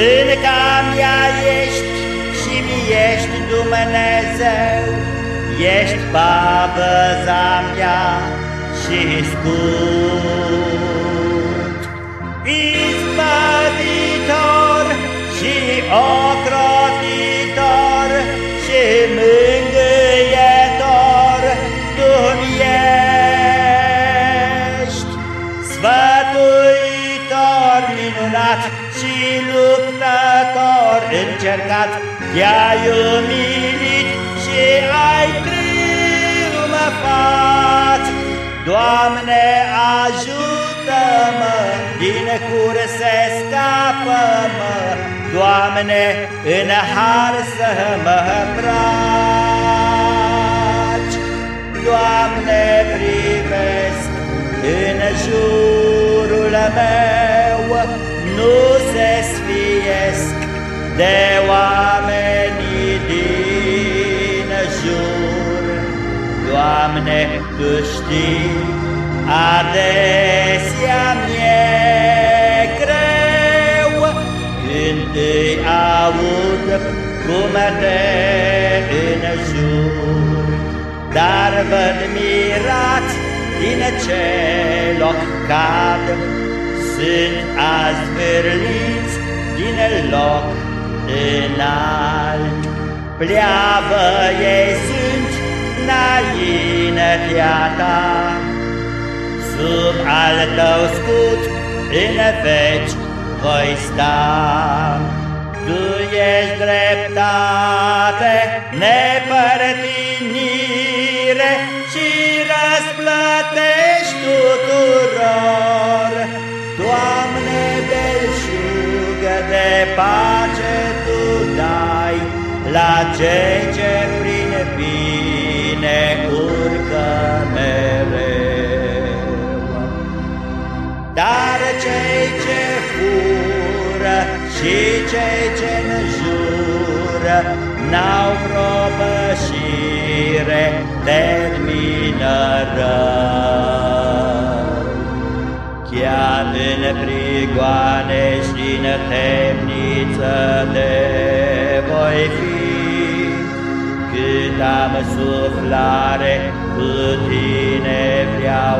Stânca mea ești și mi ești Dumnezeu, Ești pavăza mea și scut. Izbăvitor și ocrotitor și mângâietor tu ești. Sfătuitor minunat și luptător încercat, te-ai umilit și ai triumfat. Doamne, ajută-mă, din curse scapă-mă, Doamne, în har să mă îmbraci. Doamne, privesc în jurul meu, nu se sfiesc de oamenii din jur. Doamne, Tu știi, adesea mi-e greu când îi aud cum te înjur. Dar văd mirat din ce loc cad, sunt azvârliți din loc înalt. Pleavă ei sunt înaintea ta, Sub al tău scut în veci voi sta. Tu ești dreptate, nepărtinire și răsplătești tuturor. Pace Tu dai la cei ce prin bine urcă mereu. Dar cei ce fură și cei ce înjură N-au propășire, termină rău. Chiar în prigoane și în temniță de voi fi, Cât am suflare, cu tine vreau a mă ști.